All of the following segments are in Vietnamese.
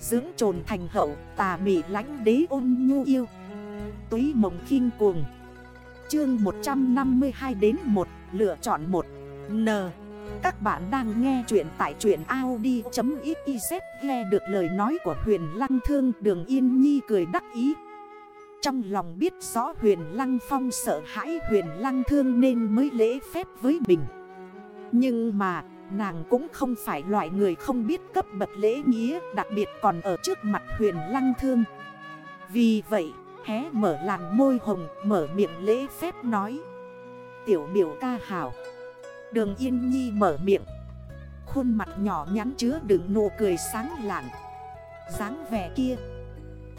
Dưỡng trồn thành hậu, tà mị lánh đế ôn nhu yêu. Túy mộng khinh cuồng. Chương 152 đến 1 Lựa chọn 1 N. Các bạn đang nghe chuyện tại truyện Audi.xyz Nghe được lời nói của huyền lăng thương, đường yên nhi cười đắc ý. Trong lòng biết rõ huyền lăng phong sợ hãi huyền lăng thương nên mới lễ phép với mình. Nhưng mà nàng cũng không phải loại người không biết cấp bậc lễ nghĩa, Đặc biệt còn ở trước mặt huyền lăng thương. Vì vậy, hé mở làn môi hồng, mở miệng lễ phép nói. Tiểu biểu ca hào. Đường Yên Nhi mở miệng. Khuôn mặt nhỏ nhắn chứa đựng nụ cười sáng lạng dáng vẻ kia,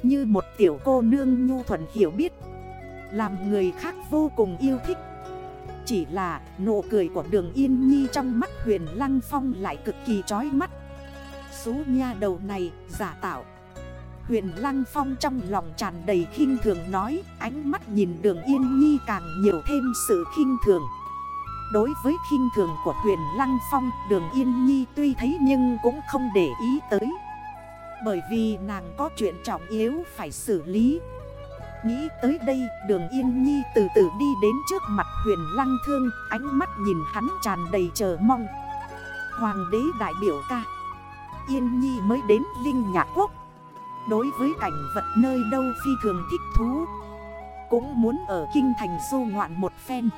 Như một tiểu cô nương nhu thuần hiểu biết, Làm người khác vô cùng yêu thích. Chỉ là nụ cười của đường Yên Nhi trong mắt huyền lăng phong lại cực kỳ chói mắt. Số nha đầu này, giả tạo. Huyền Lăng Phong trong lòng tràn đầy khinh thường nói, Ánh mắt nhìn đường Yên Nhi càng nhiều thêm sự khinh thường. Đối với khinh thường của huyền Lăng Phong, Đường Yên Nhi tuy thấy nhưng cũng không để ý tới. Bởi vì nàng có chuyện trọng yếu phải xử lý. Nghĩ tới đây, đường Yên Nhi từ từ đi đến trước mặt huyền Lăng Thương, Ánh mắt nhìn hắn tràn đầy chờ mong. Hoàng đế đại biểu ca. Yên Nhi mới đến Linh Nhạc Quốc. Đối với cảnh vật nơi đâu phi thường thích thú, Cũng muốn ở kinh thành du ngoạn một phen.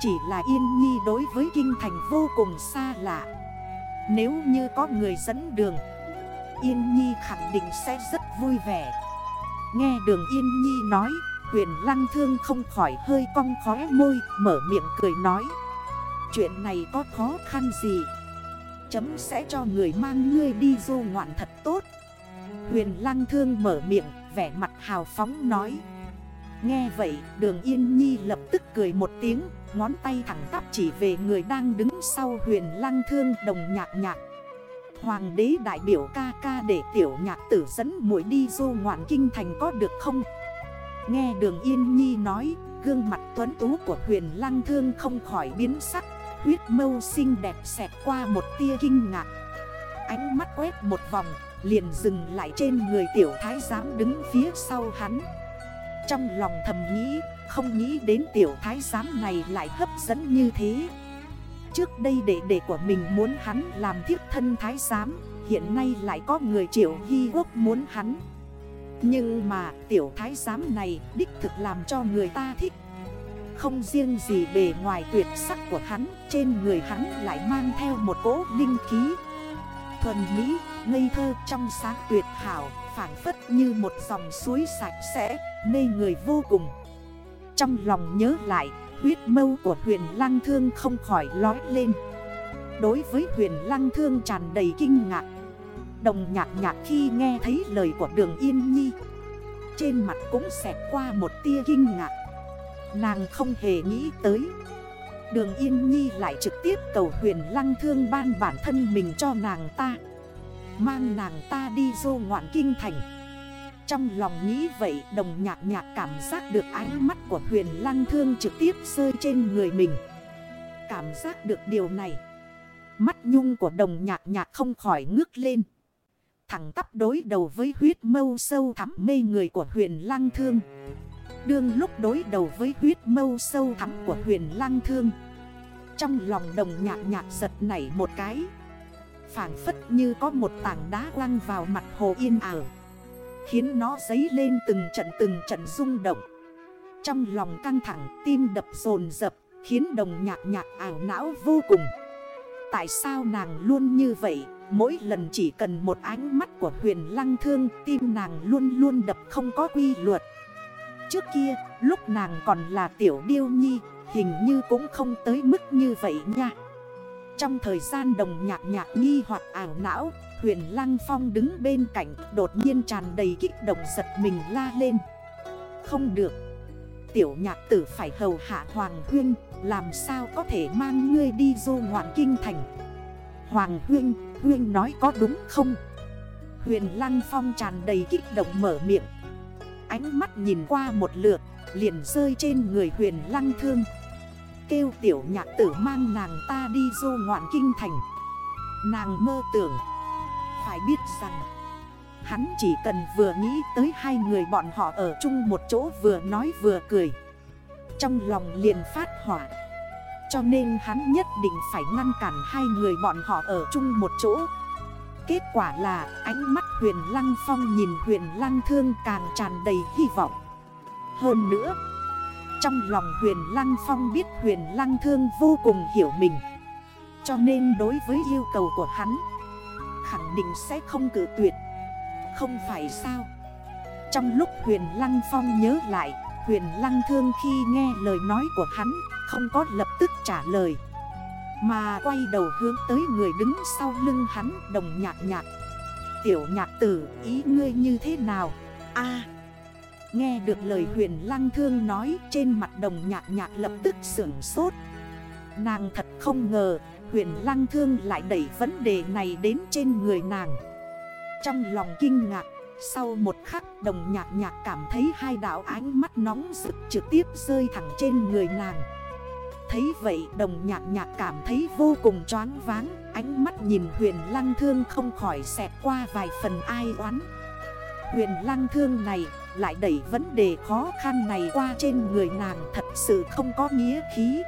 Chỉ là Yên Nhi đối với kinh thành vô cùng xa lạ. Nếu như có người dẫn đường, Yên Nhi khẳng định sẽ rất vui vẻ. Nghe đường Yên Nhi nói Huyền Lăng Thương không khỏi hơi cong khóe môi Mở miệng cười nói. Chuyện này có khó khăn gì? Chấm sẽ cho người mang ngươi đi du ngoạn thật tốt. Huyền Lăng Thương mở miệng, vẻ mặt hào phóng nói. Nghe vậy đường Yên Nhi lập tức cười một tiếng Ngón tay thẳng tắp chỉ về người đang đứng sau huyền Lăng Thương đồng nhạc nhạc. Hoàng đế đại biểu ca ca để tiểu nhạc tử dẫn muội đi du ngoạn kinh thành có được không? Nghe đường Yên Nhi nói, Gương mặt tuấn tú của huyền Lăng Thương không khỏi biến sắc, Huyết mâu xinh đẹp xẹt qua một tia kinh ngạc. Ánh mắt quét một vòng, Liền dừng lại trên người tiểu thái giám đứng phía sau hắn. Trong lòng thầm nghĩ, Không nghĩ đến tiểu thái giám này lại hấp dẫn như thế. Trước đây đệ đệ của mình muốn hắn làm thiếp thân thái giám, Hiện nay lại có người triệu hy quốc muốn hắn. Nhưng mà tiểu thái giám này đích thực làm cho người ta thích. Không riêng gì bề ngoài tuyệt sắc của hắn, Trên người hắn lại mang theo một cỗ linh khí. Thuần mỹ, ngây thơ trong sáng tuyệt hảo Phản phất như một dòng suối sạch sẽ, Mê người vô cùng. Trong lòng nhớ lại Huyết mâu của huyền lăng thương không khỏi lói lên. Đối với huyền lăng thương tràn đầy kinh ngạc. Đồng nhạc nhạc khi nghe thấy lời của đường Yên Nhi. Trên mặt cũng xẹt qua một tia kinh ngạc. Nàng không hề nghĩ tới. Đường Yên Nhi lại trực tiếp cầu huyền lăng thương ban bản thân mình cho nàng ta. Mang nàng ta đi dô ngoạn kinh thành. Trong lòng nghĩ vậy, đồng nhạc nhạc cảm giác được ánh mắt của huyền lăng thương trực tiếp rơi trên người mình. Cảm giác được điều này, Mắt nhung của đồng nhạc nhạc không khỏi ngước lên. Thẳng tắp đối đầu với huyết mâu sâu thắm mê người của huyền lăng thương. Đương lúc đối đầu với huyết mâu sâu thắm của huyền lăng thương, Trong lòng đồng nhạc nhạc giật nảy một cái. Phản phất như có một tảng đá quăng vào mặt hồ yên ảo Khiến nó dấy lên từng trận từng trận rung động. Trong lòng căng thẳng, tim đập dồn dập Khiến đồng nhạc nhạc ảo não vô cùng. Tại sao nàng luôn như vậy? Mỗi lần chỉ cần một ánh mắt của huyền lăng thương, Tim nàng luôn luôn đập không có quy luật. Trước kia, lúc nàng còn là tiểu điêu nhi, Hình như cũng không tới mức như vậy nha trong thời gian đồng nhạc nhạc nghi hoặc ảo não, Huyền Lăng Phong đứng bên cạnh, Đột nhiên tràn đầy kích động giật mình la lên. Không được. Tiểu nhạc tử phải hầu hạ Hoàng Huyên, Làm sao có thể mang ngươi đi du ngoạn kinh thành? Hoàng Huyên Huyên nói có đúng không? Huyền Lăng Phong tràn đầy kích động mở miệng. Ánh mắt nhìn qua một lượt, Liền rơi trên người huyền Lăng Thương kêu tiểu nhạc tử mang nàng ta đi du ngoạn kinh thành. Nàng mơ tưởng, Phải biết rằng, hắn chỉ cần vừa nghĩ tới hai người bọn họ ở chung một chỗ vừa nói vừa cười. Trong lòng liền phát hỏa, Cho nên hắn nhất định phải ngăn cản hai người bọn họ ở chung một chỗ. Kết quả là ánh mắt huyền lăng phong nhìn huyền lăng thương càng tràn đầy hy vọng. Hơn nữa trong lòng huyền lăng phong biết huyền lăng thương vô cùng hiểu mình. Cho nên đối với yêu cầu của hắn, Khẳng định sẽ không cử tuyệt. Không phải sao? Trong lúc huyền lăng phong nhớ lại, Huyền lăng thương khi nghe lời nói của hắn, Không có lập tức trả lời, Mà quay đầu hướng tới người đứng sau lưng hắn, đồng nhạc nhạc. Tiểu nhạc tử, ý ngươi như thế nào? A Nghe được lời huyền lăng thương nói, Trên mặt đồng nhạc nhạc lập tức sưởng sốt. Nàng thật không ngờ, Huyền lăng thương lại đẩy vấn đề này đến trên người nàng. Trong lòng kinh ngạc, Sau một khắc đồng nhạc nhạc cảm thấy hai đảo ánh mắt nóng rực trực tiếp rơi thẳng trên người nàng. Thấy vậy đồng nhạc nhạc cảm thấy vô cùng choáng váng, Ánh mắt nhìn huyền lăng thương không khỏi xẹt qua vài phần ai oán. Huyền lăng thương này lại đẩy vấn đề khó khăn này qua trên người nàng thật sự không có nghĩa khí.